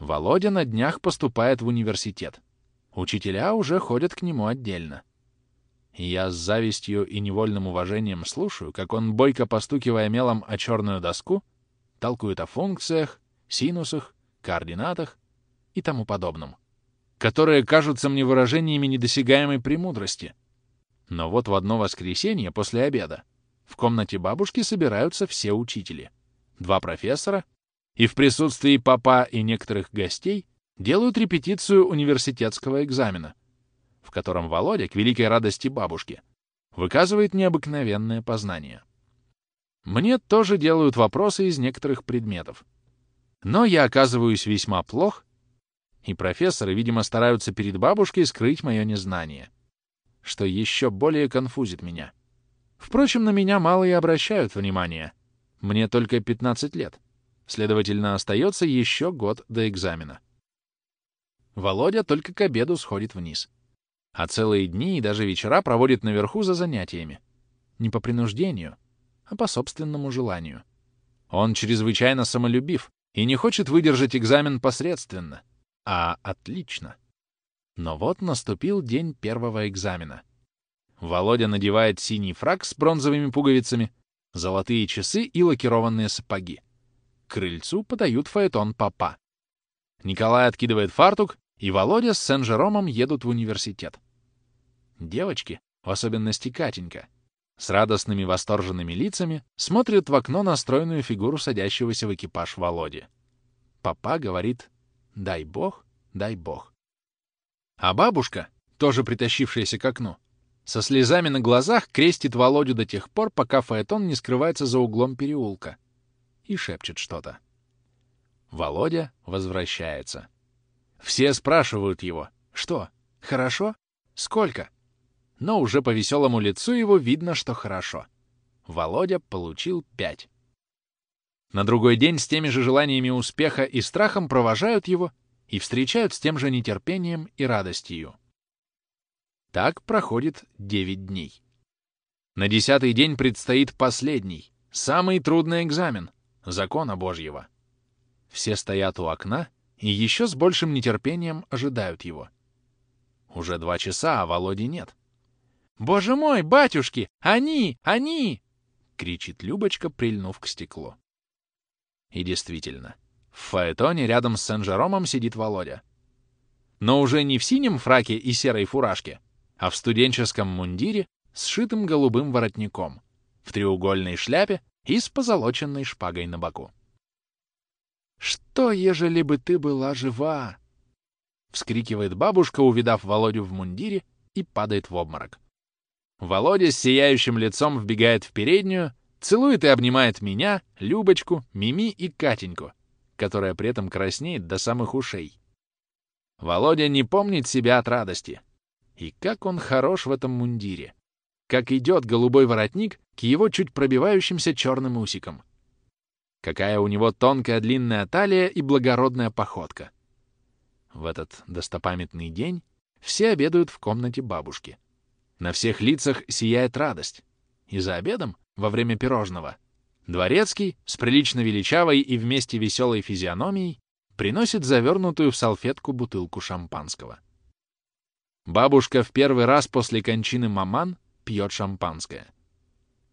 Володя на днях поступает в университет. Учителя уже ходят к нему отдельно. Я с завистью и невольным уважением слушаю, как он, бойко постукивая мелом о черную доску, толкует о функциях, синусах, координатах и тому подобном, которые кажутся мне выражениями недосягаемой премудрости. Но вот в одно воскресенье после обеда в комнате бабушки собираются все учители, два профессора, и в присутствии папа и некоторых гостей делают репетицию университетского экзамена, в котором Володя, к великой радости бабушки, выказывает необыкновенное познание. Мне тоже делают вопросы из некоторых предметов. Но я оказываюсь весьма плох, и профессоры, видимо, стараются перед бабушкой скрыть мое незнание, что еще более конфузит меня. Впрочем, на меня мало и обращают внимания. Мне только 15 лет. Следовательно, остается еще год до экзамена. Володя только к обеду сходит вниз а целые дни и даже вечера проводит наверху за занятиями. Не по принуждению, а по собственному желанию. Он чрезвычайно самолюбив и не хочет выдержать экзамен посредственно, а отлично. Но вот наступил день первого экзамена. Володя надевает синий фраг с бронзовыми пуговицами, золотые часы и лакированные сапоги. Крыльцу подают фаэтон папа. Николай откидывает фартук и Володя с Сен-Жеромом едут в университет. Девочки, в особенности Катенька, с радостными восторженными лицами смотрят в окно на стройную фигуру садящегося в экипаж Володи. Папа говорит «дай бог, дай бог». А бабушка, тоже притащившаяся к окну, со слезами на глазах крестит Володю до тех пор, пока Фаэтон не скрывается за углом переулка и шепчет что-то. Володя возвращается. Все спрашивают его, что, хорошо? Сколько? Но уже по веселому лицу его видно, что хорошо. Володя получил пять. На другой день с теми же желаниями успеха и страхом провожают его и встречают с тем же нетерпением и радостью. Так проходит девять дней. На десятый день предстоит последний, самый трудный экзамен — закона Божьего. Все стоят у окна и еще с большим нетерпением ожидают его. Уже два часа, а Володи нет. «Боже мой, батюшки! Они! Они!» — кричит Любочка, прильнув к стеклу. И действительно, в фаэтоне рядом с Сен-Жеромом сидит Володя. Но уже не в синем фраке и серой фуражке, а в студенческом мундире с шитым голубым воротником, в треугольной шляпе и с позолоченной шпагой на боку. «Что, ежели бы ты была жива?» — вскрикивает бабушка, увидав Володю в мундире, и падает в обморок. Володя с сияющим лицом вбегает в переднюю, целует и обнимает меня, Любочку, Мими и Катеньку, которая при этом краснеет до самых ушей. Володя не помнит себя от радости. И как он хорош в этом мундире. Как идет голубой воротник к его чуть пробивающимся черным усикам. Какая у него тонкая длинная талия и благородная походка. В этот достопамятный день все обедают в комнате бабушки. На всех лицах сияет радость. И за обедом, во время пирожного, Дворецкий, с прилично величавой и вместе веселой физиономией, приносит завернутую в салфетку бутылку шампанского. Бабушка в первый раз после кончины маман пьет шампанское.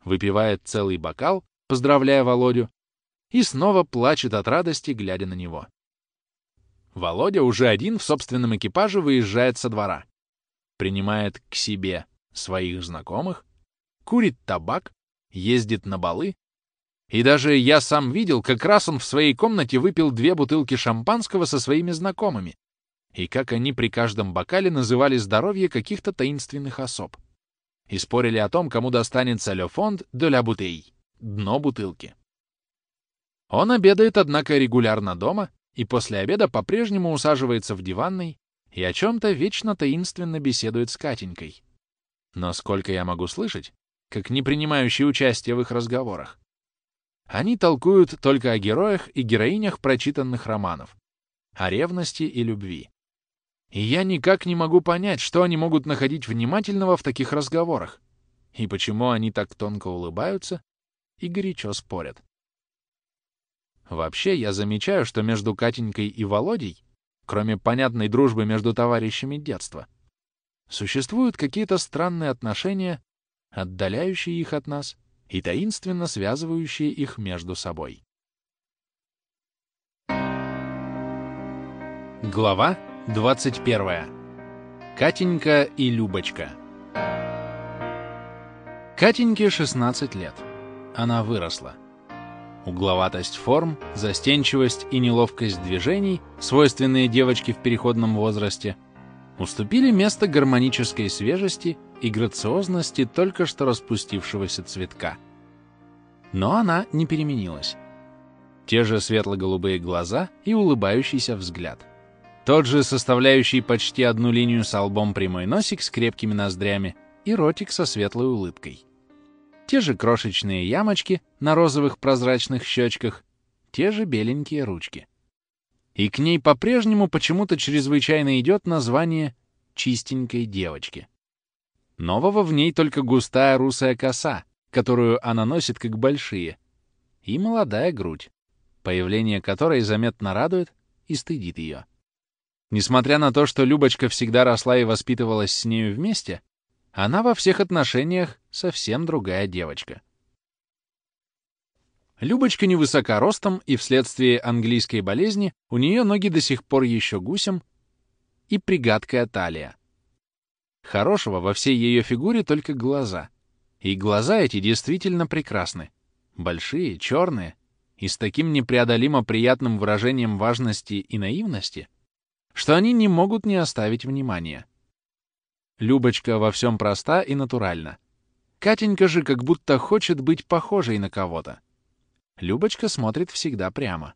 Выпивает целый бокал, поздравляя Володю, и снова плачет от радости, глядя на него. Володя уже один в собственном экипаже выезжает со двора. Принимает к себе своих знакомых, курит табак, ездит на балы. И даже я сам видел, как раз он в своей комнате выпил две бутылки шампанского со своими знакомыми, и как они при каждом бокале называли здоровье каких-то таинственных особ. И спорили о том, кому достанется «le fond de la bouteille» — дно бутылки. Он обедает, однако, регулярно дома и после обеда по-прежнему усаживается в диванной и о чем-то вечно таинственно беседует с Катенькой. Но сколько я могу слышать, как не принимающий участие в их разговорах, они толкуют только о героях и героинях прочитанных романов, о ревности и любви. И я никак не могу понять, что они могут находить внимательного в таких разговорах, и почему они так тонко улыбаются и горячо спорят. Вообще, я замечаю, что между Катенькой и Володей, кроме понятной дружбы между товарищами детства, существуют какие-то странные отношения, отдаляющие их от нас и таинственно связывающие их между собой. Глава 21. Катенька и Любочка. Катеньке 16 лет. Она выросла. Угловатость форм, застенчивость и неловкость движений, свойственные девочке в переходном возрасте, уступили место гармонической свежести и грациозности только что распустившегося цветка. Но она не переменилась. Те же светло-голубые глаза и улыбающийся взгляд. Тот же составляющий почти одну линию с лбом прямой носик с крепкими ноздрями и ротик со светлой улыбкой те же крошечные ямочки на розовых прозрачных щечках, те же беленькие ручки. И к ней по-прежнему почему-то чрезвычайно идет название «чистенькой девочки». Нового в ней только густая русая коса, которую она носит как большие, и молодая грудь, появление которой заметно радует и стыдит ее. Несмотря на то, что Любочка всегда росла и воспитывалась с нею вместе, она во всех отношениях совсем другая девочка. Любочка невысока ростом, и вследствие английской болезни у нее ноги до сих пор еще гусем и пригадкая талия. Хорошего во всей ее фигуре только глаза. И глаза эти действительно прекрасны. Большие, черные, и с таким непреодолимо приятным выражением важности и наивности, что они не могут не оставить внимания. Любочка во всем проста и натуральна. Катенька же как будто хочет быть похожей на кого-то. Любочка смотрит всегда прямо.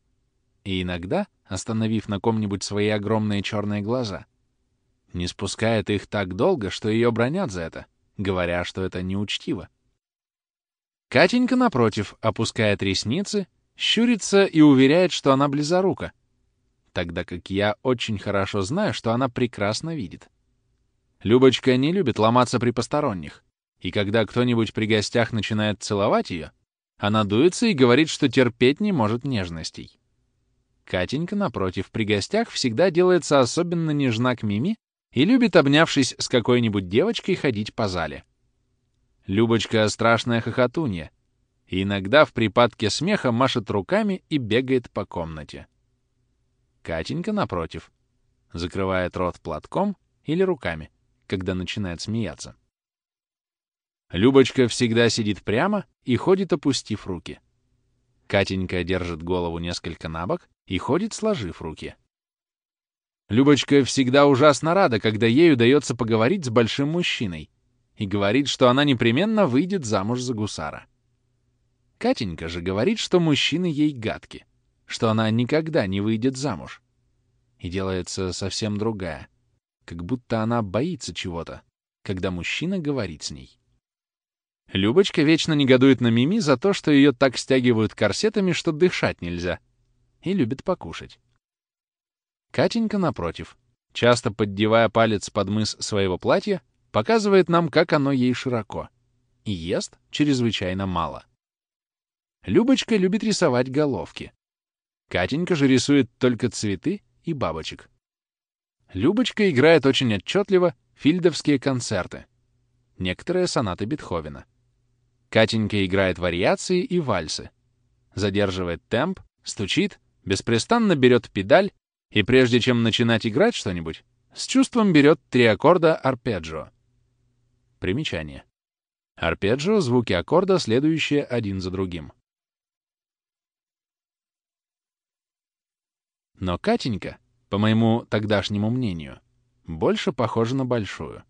И иногда, остановив на ком-нибудь свои огромные черные глаза, не спускает их так долго, что ее бронят за это, говоря, что это неучтиво. Катенька, напротив, опускает ресницы, щурится и уверяет, что она близорука, тогда как я очень хорошо знаю, что она прекрасно видит. Любочка не любит ломаться при посторонних, и когда кто-нибудь при гостях начинает целовать ее, она дуется и говорит, что терпеть не может нежностей. Катенька, напротив, при гостях всегда делается особенно нежна к Мими и любит, обнявшись с какой-нибудь девочкой, ходить по зале. Любочка — страшная хохотунья, и иногда в припадке смеха машет руками и бегает по комнате. Катенька, напротив, закрывает рот платком или руками — когда начинает смеяться. Любочка всегда сидит прямо и ходит, опустив руки. Катенька держит голову несколько на бок и ходит, сложив руки. Любочка всегда ужасно рада, когда ей удается поговорить с большим мужчиной, и говорит, что она непременно выйдет замуж за гусара. Катенька же говорит, что мужчины ей гадки, что она никогда не выйдет замуж. И делается совсем другая — как будто она боится чего-то, когда мужчина говорит с ней. Любочка вечно негодует на Мими за то, что ее так стягивают корсетами, что дышать нельзя, и любит покушать. Катенька, напротив, часто поддевая палец под мыс своего платья, показывает нам, как оно ей широко, и ест чрезвычайно мало. Любочка любит рисовать головки. Катенька же рисует только цветы и бабочек. Любочка играет очень отчетливо фильдовские концерты, некоторые сонаты Бетховена. Катенька играет вариации и вальсы, задерживает темп, стучит, беспрестанно берет педаль и прежде чем начинать играть что-нибудь, с чувством берет три аккорда арпеджио. Примечание. Арпеджио — звуки аккорда, следующие один за другим. Но Катенька по моему тогдашнему мнению, больше похожа на большую.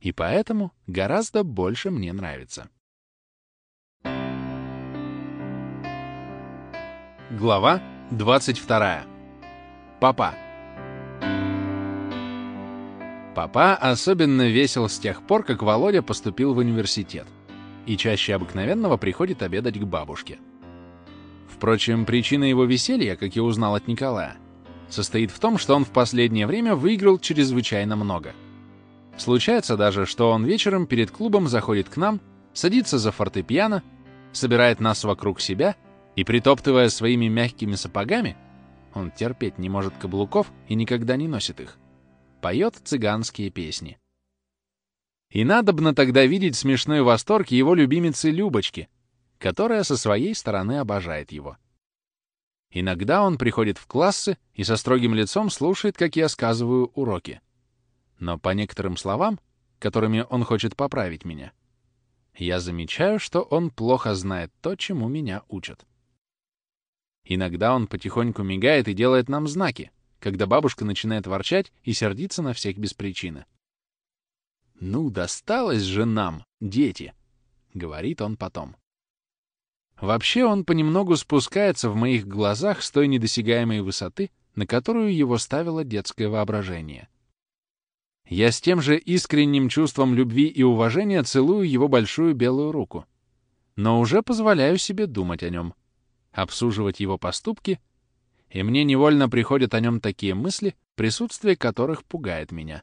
И поэтому гораздо больше мне нравится. Глава 22. Папа. Папа особенно весел с тех пор, как Володя поступил в университет и чаще обыкновенного приходит обедать к бабушке. Впрочем, причина его веселья, как я узнал от Николая, состоит в том, что он в последнее время выиграл чрезвычайно много. Случается даже, что он вечером перед клубом заходит к нам, садится за фортепиано, собирает нас вокруг себя и, притоптывая своими мягкими сапогами, он терпеть не может каблуков и никогда не носит их, поет цыганские песни. И надобно тогда видеть смешной восторг его любимицы Любочки, которая со своей стороны обожает его. Иногда он приходит в классы и со строгим лицом слушает, как я сказываю уроки. Но по некоторым словам, которыми он хочет поправить меня, я замечаю, что он плохо знает то, чему меня учат. Иногда он потихоньку мигает и делает нам знаки, когда бабушка начинает ворчать и сердиться на всех без причины. «Ну, досталось же нам, дети!» — говорит он потом. Вообще он понемногу спускается в моих глазах с той недосягаемой высоты, на которую его ставило детское воображение. Я с тем же искренним чувством любви и уважения целую его большую белую руку, но уже позволяю себе думать о нем, обсуживать его поступки, и мне невольно приходят о нем такие мысли, присутствие которых пугает меня.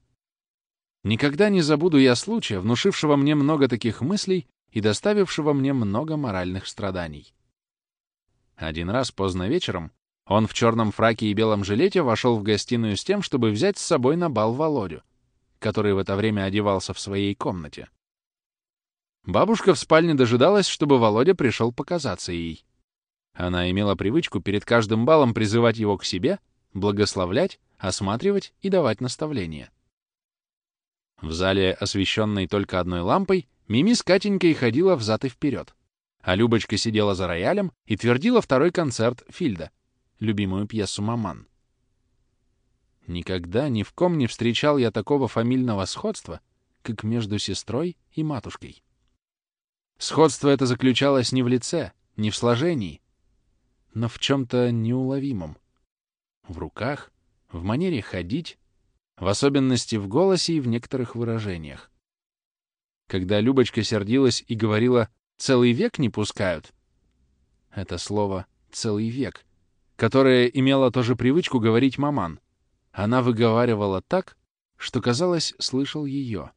Никогда не забуду я случая, внушившего мне много таких мыслей и доставившего мне много моральных страданий. Один раз поздно вечером он в черном фраке и белом жилете вошел в гостиную с тем, чтобы взять с собой на бал Володю, который в это время одевался в своей комнате. Бабушка в спальне дожидалась, чтобы Володя пришел показаться ей. Она имела привычку перед каждым балом призывать его к себе, благословлять, осматривать и давать наставления. В зале, освещенной только одной лампой, Мими с Катенькой ходила взад и вперед, а Любочка сидела за роялем и твердила второй концерт Фильда, любимую пьесу «Маман». Никогда ни в ком не встречал я такого фамильного сходства, как между сестрой и матушкой. Сходство это заключалось не в лице, не в сложении, но в чем-то неуловимом. В руках, в манере ходить, в особенности в голосе и в некоторых выражениях. Когда Любочка сердилась и говорила «целый век не пускают», это слово «целый век», которое имело тоже привычку говорить маман, она выговаривала так, что, казалось, слышал ее.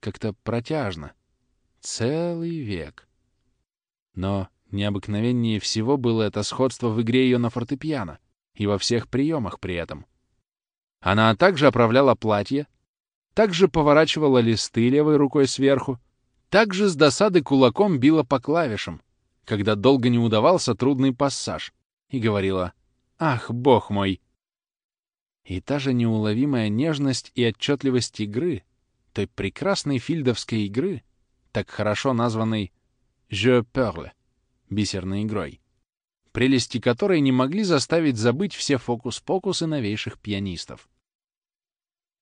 Как-то протяжно. Целый век. Но необыкновеннее всего было это сходство в игре ее на фортепиано и во всех приемах при этом. Она также оправляла платье, также поворачивала листы левой рукой сверху, также с досады кулаком била по клавишам, когда долго не удавался трудный пассаж, и говорила «Ах, бог мой!» И та же неуловимая нежность и отчетливость игры, той прекрасной фильдовской игры, так хорошо названной «Je perle» — бисерной игрой, прелести которой не могли заставить забыть все фокус-покусы новейших пианистов.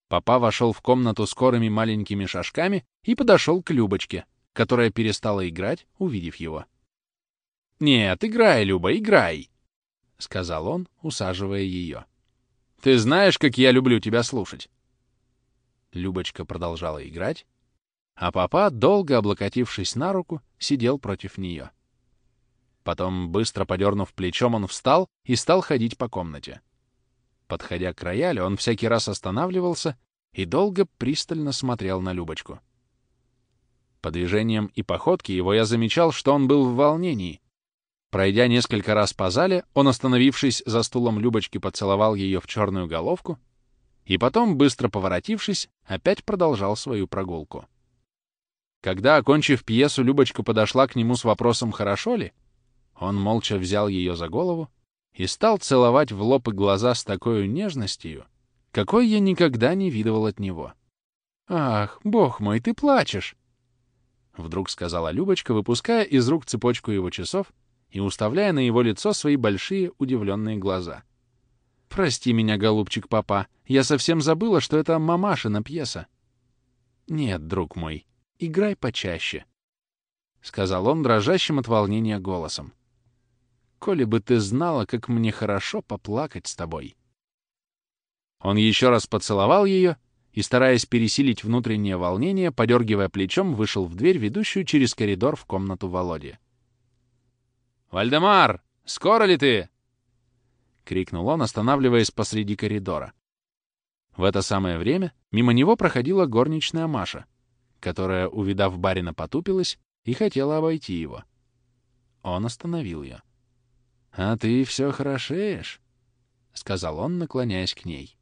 Папа вошел в комнату скорыми маленькими шажками и подошел к Любочке, которая перестала играть, увидев его. «Нет, играй, Люба, играй!» — сказал он, усаживая ее. «Ты знаешь, как я люблю тебя слушать!» Любочка продолжала играть, а папа, долго облокотившись на руку, сидел против нее. Потом, быстро подернув плечом, он встал и стал ходить по комнате. Подходя к роялю, он всякий раз останавливался и долго пристально смотрел на Любочку. По движениям и походке его я замечал, что он был в волнении. Пройдя несколько раз по зале, он, остановившись за стулом Любочки, поцеловал ее в черную головку и потом, быстро поворотившись, опять продолжал свою прогулку. Когда, окончив пьесу, Любочка подошла к нему с вопросом «хорошо ли?», он молча взял ее за голову и стал целовать в лоб и глаза с такой нежностью, какой я никогда не видывал от него. «Ах, бог мой, ты плачешь!» Вдруг сказала Любочка, выпуская из рук цепочку его часов и уставляя на его лицо свои большие удивленные глаза. «Прости меня, голубчик папа, я совсем забыла, что это мамашина пьеса». «Нет, друг мой, играй почаще», — сказал он дрожащим от волнения голосом коли бы ты знала, как мне хорошо поплакать с тобой». Он еще раз поцеловал ее и, стараясь пересилить внутреннее волнение, подергивая плечом, вышел в дверь, ведущую через коридор в комнату Володи. «Вальдемар, скоро ли ты?» — крикнул он, останавливаясь посреди коридора. В это самое время мимо него проходила горничная Маша, которая, увидав барина, потупилась и хотела обойти его. Он остановил ее. «А ты все хорошеешь», — сказал он, наклоняясь к ней.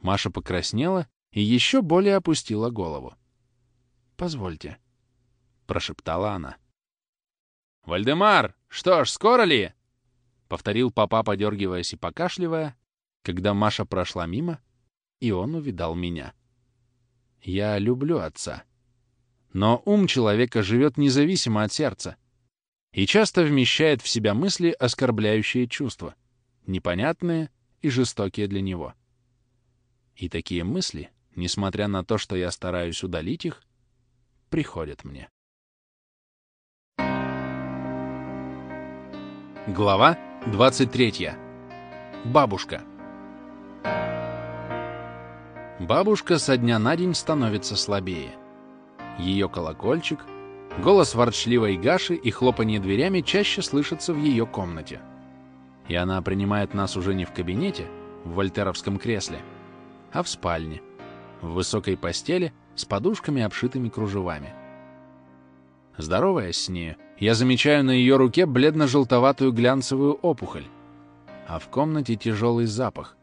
Маша покраснела и еще более опустила голову. «Позвольте», — прошептала она. «Вальдемар, что ж, скоро ли?» — повторил папа, подергиваясь и покашливая, когда Маша прошла мимо, и он увидал меня. Я люблю отца. Но ум человека живет независимо от сердца и часто вмещает в себя мысли, оскорбляющие чувства, непонятные и жестокие для него. И такие мысли, несмотря на то, что я стараюсь удалить их, приходят мне. Глава 23. Бабушка. Бабушка со дня на день становится слабее. Ее колокольчик, голос ворчливой Гаши и хлопанье дверями чаще слышатся в ее комнате. И она принимает нас уже не в кабинете, в вольтеровском кресле, а в спальне, в высокой постели с подушками, обшитыми кружевами. Здороваясь с нею, я замечаю на ее руке бледно-желтоватую глянцевую опухоль, а в комнате тяжелый запах,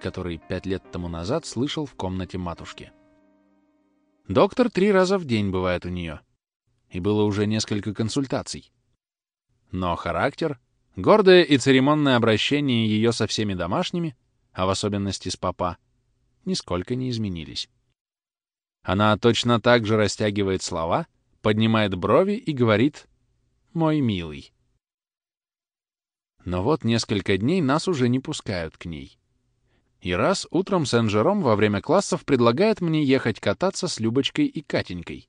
который пять лет тому назад слышал в комнате матушки. Доктор три раза в день бывает у нее, и было уже несколько консультаций. Но характер, гордое и церемонное обращение ее со всеми домашними, а в особенности с папа, нисколько не изменились. Она точно так же растягивает слова, поднимает брови и говорит «мой милый». Но вот несколько дней нас уже не пускают к ней. И раз утром Сен-Жером во время классов предлагает мне ехать кататься с Любочкой и Катенькой.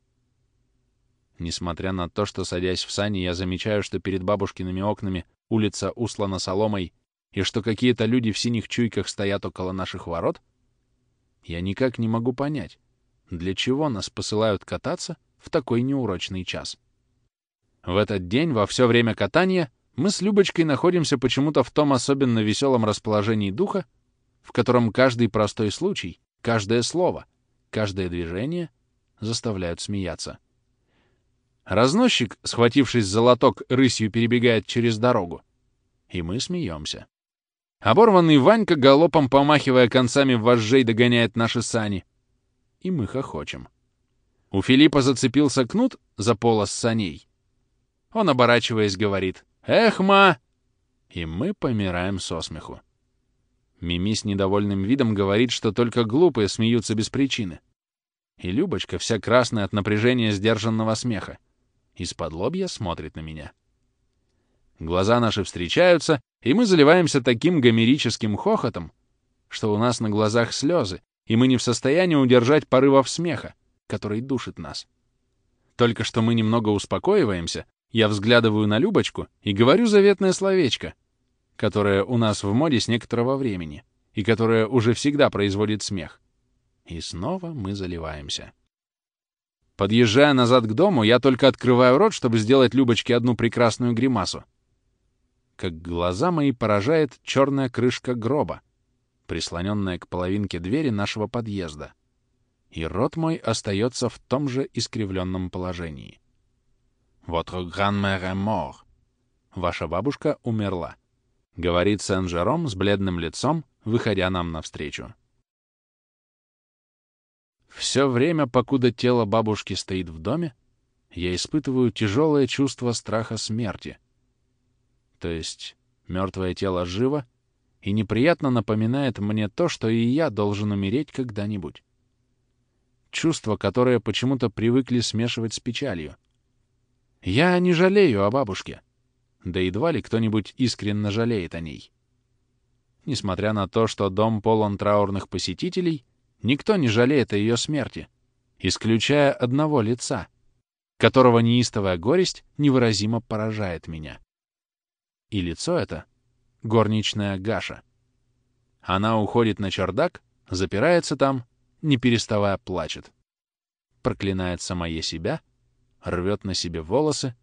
Несмотря на то, что, садясь в сани, я замечаю, что перед бабушкиными окнами улица услана соломой и что какие-то люди в синих чуйках стоят около наших ворот, я никак не могу понять, для чего нас посылают кататься в такой неурочный час. В этот день, во все время катания, мы с Любочкой находимся почему-то в том особенно веселом расположении духа, в котором каждый простой случай, каждое слово, каждое движение заставляют смеяться. Разносчик, схватившись за лоток, рысью перебегает через дорогу. И мы смеемся. Оборванный Ванька, галопом помахивая концами вожжей, догоняет наши сани. И мы хохочем. У Филиппа зацепился кнут за полос саней. Он, оборачиваясь, говорит «Эх, ма!» И мы помираем со смеху. Мими с недовольным видом говорит, что только глупые смеются без причины. И Любочка, вся красная от напряжения сдержанного смеха, из-под лобья смотрит на меня. Глаза наши встречаются, и мы заливаемся таким гомерическим хохотом, что у нас на глазах слезы, и мы не в состоянии удержать порывов смеха, который душит нас. Только что мы немного успокоиваемся, я взглядываю на Любочку и говорю заветное словечко — которая у нас в моде с некоторого времени и которая уже всегда производит смех. И снова мы заливаемся. Подъезжая назад к дому, я только открываю рот, чтобы сделать Любочке одну прекрасную гримасу. Как глаза мои поражает черная крышка гроба, прислоненная к половинке двери нашего подъезда. И рот мой остается в том же искривленном положении. «Votre grand-mère mort». Ваша бабушка умерла. — говорит Сен-Жером с бледным лицом, выходя нам навстречу. Все время, покуда тело бабушки стоит в доме, я испытываю тяжелое чувство страха смерти. То есть мертвое тело живо и неприятно напоминает мне то, что и я должен умереть когда-нибудь. Чувство, которое почему-то привыкли смешивать с печалью. Я не жалею о бабушке да едва ли кто-нибудь искренне жалеет о ней. Несмотря на то, что дом полон траурных посетителей, никто не жалеет о ее смерти, исключая одного лица, которого неистовая горесть невыразимо поражает меня. И лицо это — горничная Гаша. Она уходит на чердак, запирается там, не переставая плачет. Проклинает самое себя, рвет на себе волосы,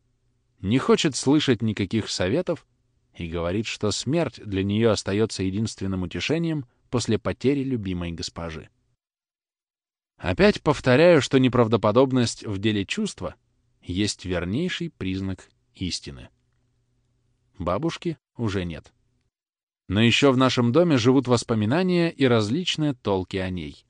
не хочет слышать никаких советов и говорит, что смерть для нее остается единственным утешением после потери любимой госпожи. Опять повторяю, что неправдоподобность в деле чувства есть вернейший признак истины. Бабушки уже нет. Но еще в нашем доме живут воспоминания и различные толки о ней.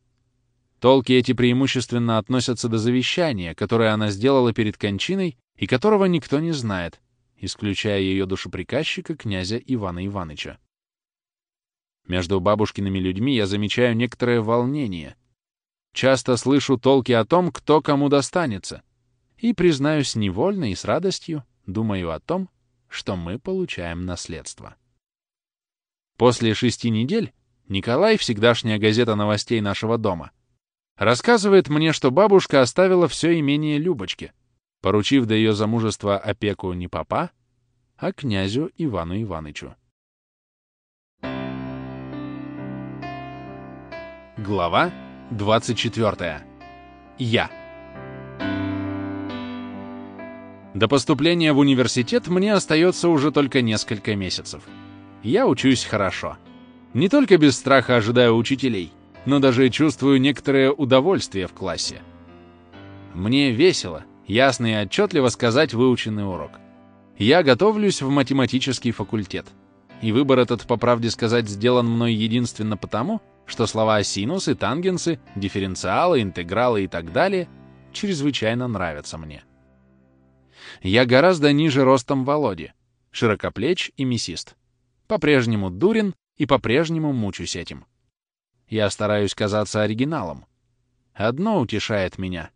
Толки эти преимущественно относятся до завещания, которое она сделала перед кончиной и которого никто не знает, исключая ее душеприказчика князя Ивана Ивановича. Между бабушкиными людьми я замечаю некоторое волнение. Часто слышу толки о том, кто кому достанется, и, признаюсь невольно и с радостью, думаю о том, что мы получаем наследство. После шести недель Николай, всегдашняя газета новостей нашего дома, рассказывает мне, что бабушка оставила все имение Любочке, поручив до ее замужества опеку не папа, а князю Ивану Иванычу. Глава 24. Я. До поступления в университет мне остается уже только несколько месяцев. Я учусь хорошо. Не только без страха ожидаю учителей, но даже чувствую некоторое удовольствие в классе. Мне весело, ясно и отчетливо сказать выученный урок. Я готовлюсь в математический факультет. И выбор этот, по правде сказать, сделан мной единственно потому, что слова синусы, тангенсы, дифференциалы, интегралы и так далее чрезвычайно нравятся мне. Я гораздо ниже ростом Володи, широкоплеч и мясист. По-прежнему дурен и по-прежнему мучусь этим. Я стараюсь казаться оригиналом. Одно утешает меня.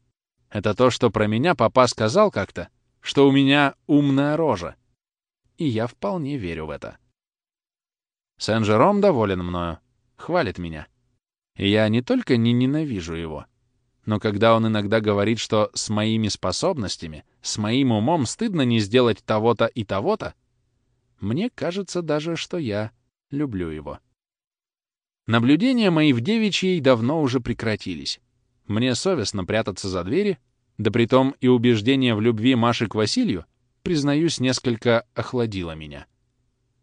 Это то, что про меня папа сказал как-то, что у меня умная рожа. И я вполне верю в это. Сен-Жером доволен мною хвалит меня. И я не только не ненавижу его, но когда он иногда говорит, что с моими способностями, с моим умом стыдно не сделать того-то и того-то, мне кажется даже, что я люблю его. Наблюдения мои в девичьей давно уже прекратились. Мне совестно прятаться за двери, да притом и убеждение в любви Маши к Василию, признаюсь, несколько охладило меня.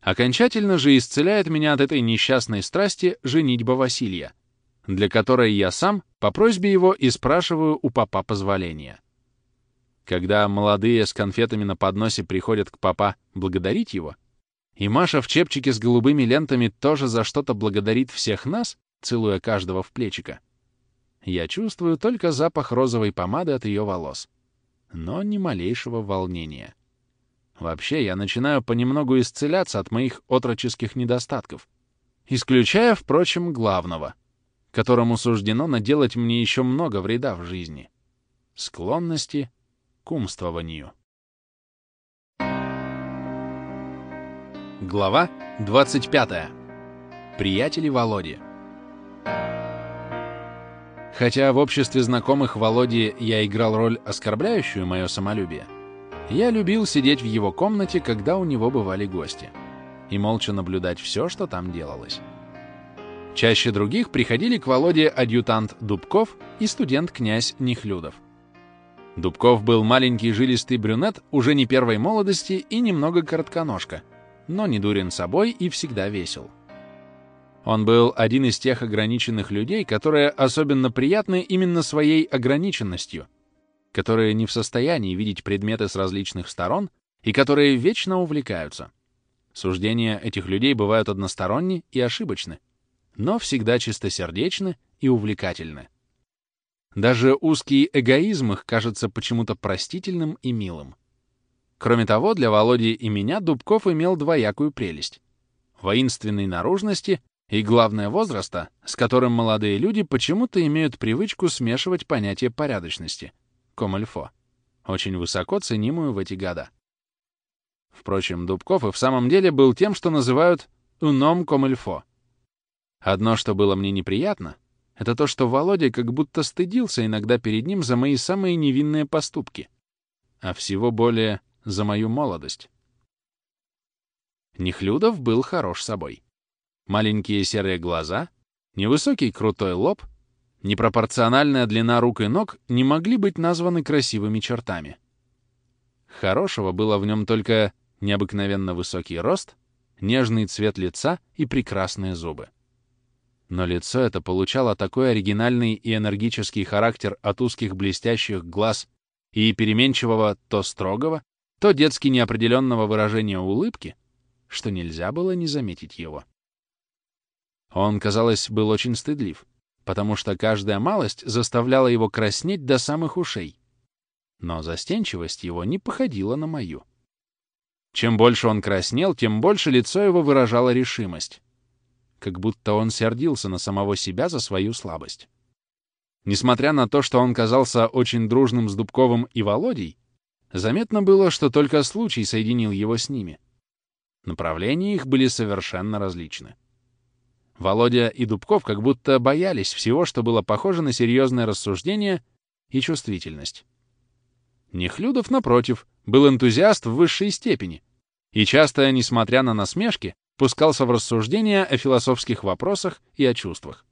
Окончательно же исцеляет меня от этой несчастной страсти женитьба Василия, для которой я сам по просьбе его и спрашиваю у папа позволения. Когда молодые с конфетами на подносе приходят к папа благодарить его, и Маша в чепчике с голубыми лентами тоже за что-то благодарит всех нас, целуя каждого в плечико, я чувствую только запах розовой помады от ее волос, но ни малейшего волнения. Вообще, я начинаю понемногу исцеляться от моих отроческих недостатков, исключая, впрочем, главного, которому суждено наделать мне еще много вреда в жизни — склонности к умствованию. Глава 25. Приятели Володи. Хотя в обществе знакомых Володи я играл роль, оскорбляющую мое самолюбие, я любил сидеть в его комнате, когда у него бывали гости, и молча наблюдать все, что там делалось. Чаще других приходили к Володе адъютант Дубков и студент-князь Нихлюдов. Дубков был маленький жилистый брюнет уже не первой молодости и немного коротконожка, но не дурен собой и всегда весел. Он был один из тех ограниченных людей, которые особенно приятны именно своей ограниченностью — которые не в состоянии видеть предметы с различных сторон и которые вечно увлекаются. Суждения этих людей бывают односторонни и ошибочны, но всегда чистосердечны и увлекательны. Даже узкий эгоизм их кажется почему-то простительным и милым. Кроме того, для Володи и меня Дубков имел двоякую прелесть — воинственной наружности и, главное, возраста, с которым молодые люди почему-то имеют привычку смешивать понятие порядочности — комильфо, очень высоко ценимую в эти года. Впрочем, Дубков и в самом деле был тем, что называют «уном комильфо». Одно, что было мне неприятно, это то, что Володя как будто стыдился иногда перед ним за мои самые невинные поступки, а всего более за мою молодость. Нехлюдов был хорош собой. Маленькие серые глаза, невысокий крутой лоб — Непропорциональная длина рук и ног не могли быть названы красивыми чертами. Хорошего было в нем только необыкновенно высокий рост, нежный цвет лица и прекрасные зубы. Но лицо это получало такой оригинальный и энергический характер от узких блестящих глаз и переменчивого то строгого, то детски неопределенного выражения улыбки, что нельзя было не заметить его. Он, казалось, был очень стыдлив, потому что каждая малость заставляла его краснеть до самых ушей. Но застенчивость его не походила на мою. Чем больше он краснел, тем больше лицо его выражало решимость. Как будто он сердился на самого себя за свою слабость. Несмотря на то, что он казался очень дружным с Дубковым и Володей, заметно было, что только случай соединил его с ними. Направления их были совершенно различны. Володя и Дубков как будто боялись всего, что было похоже на серьезное рассуждение и чувствительность. Нехлюдов, напротив, был энтузиаст в высшей степени и часто, несмотря на насмешки, пускался в рассуждения о философских вопросах и о чувствах.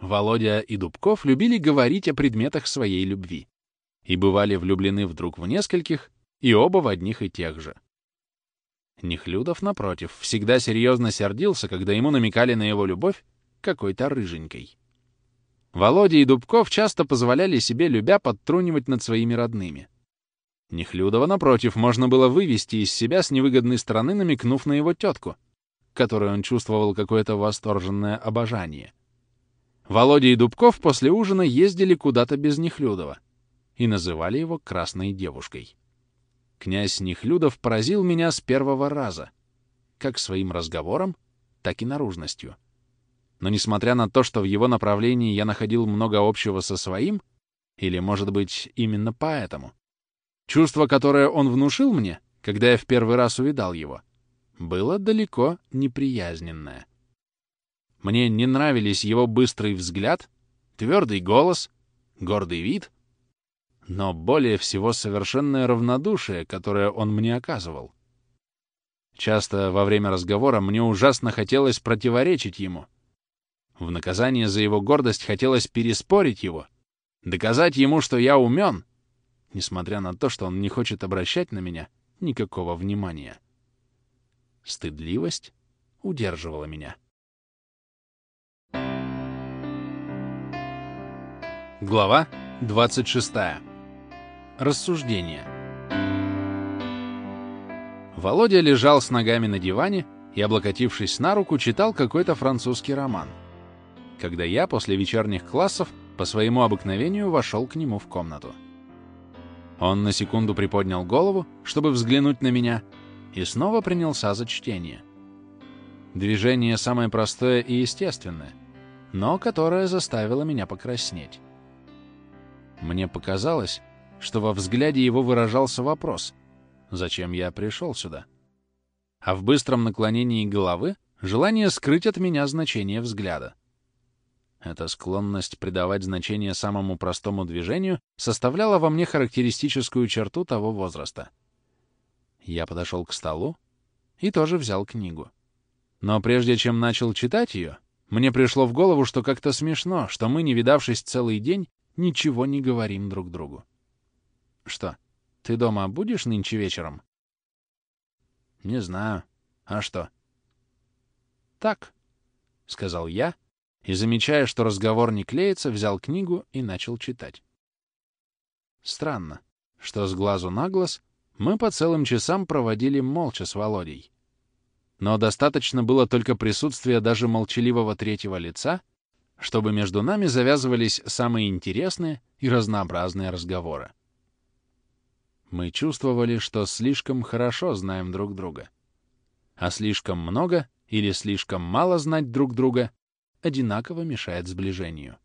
Володя и Дубков любили говорить о предметах своей любви и бывали влюблены вдруг в нескольких, и оба в одних и тех же. Нехлюдов, напротив, всегда серьезно сердился, когда ему намекали на его любовь какой-то рыженькой. Володя и Дубков часто позволяли себе, любя, подтрунивать над своими родными. Нехлюдова, напротив, можно было вывести из себя с невыгодной стороны, намекнув на его тетку, которой он чувствовал какое-то восторженное обожание. Володя и Дубков после ужина ездили куда-то без Нехлюдова и называли его «красной девушкой». Князь Нехлюдов поразил меня с первого раза, как своим разговором, так и наружностью. Но несмотря на то, что в его направлении я находил много общего со своим, или, может быть, именно поэтому, чувство, которое он внушил мне, когда я в первый раз увидал его, было далеко неприязненное. Мне не нравились его быстрый взгляд, твердый голос, гордый вид, но более всего совершенное равнодушие, которое он мне оказывал. Часто во время разговора мне ужасно хотелось противоречить ему. В наказание за его гордость хотелось переспорить его, доказать ему, что я умен, несмотря на то, что он не хочет обращать на меня никакого внимания. Стыдливость удерживала меня. Глава 26. Рассуждение. Володя лежал с ногами на диване и, облокотившись на руку, читал какой-то французский роман. Когда я после вечерних классов по своему обыкновению вошел к нему в комнату. Он на секунду приподнял голову, чтобы взглянуть на меня, и снова принялся за чтение. Движение самое простое и естественное, но которое заставило меня покраснеть. Мне показалось, что во взгляде его выражался вопрос, зачем я пришел сюда. А в быстром наклонении головы — желание скрыть от меня значение взгляда. Эта склонность придавать значение самому простому движению составляла во мне характеристическую черту того возраста. Я подошел к столу и тоже взял книгу. Но прежде чем начал читать ее, мне пришло в голову, что как-то смешно, что мы, не видавшись целый день, ничего не говорим друг другу. Что, ты дома будешь нынче вечером? Не знаю. А что? Так, — сказал я, и, замечая, что разговор не клеится, взял книгу и начал читать. Странно, что с глазу на глаз мы по целым часам проводили молча с Володей. Но достаточно было только присутствия даже молчаливого третьего лица, чтобы между нами завязывались самые интересные и разнообразные разговоры. Мы чувствовали, что слишком хорошо знаем друг друга. А слишком много или слишком мало знать друг друга одинаково мешает сближению.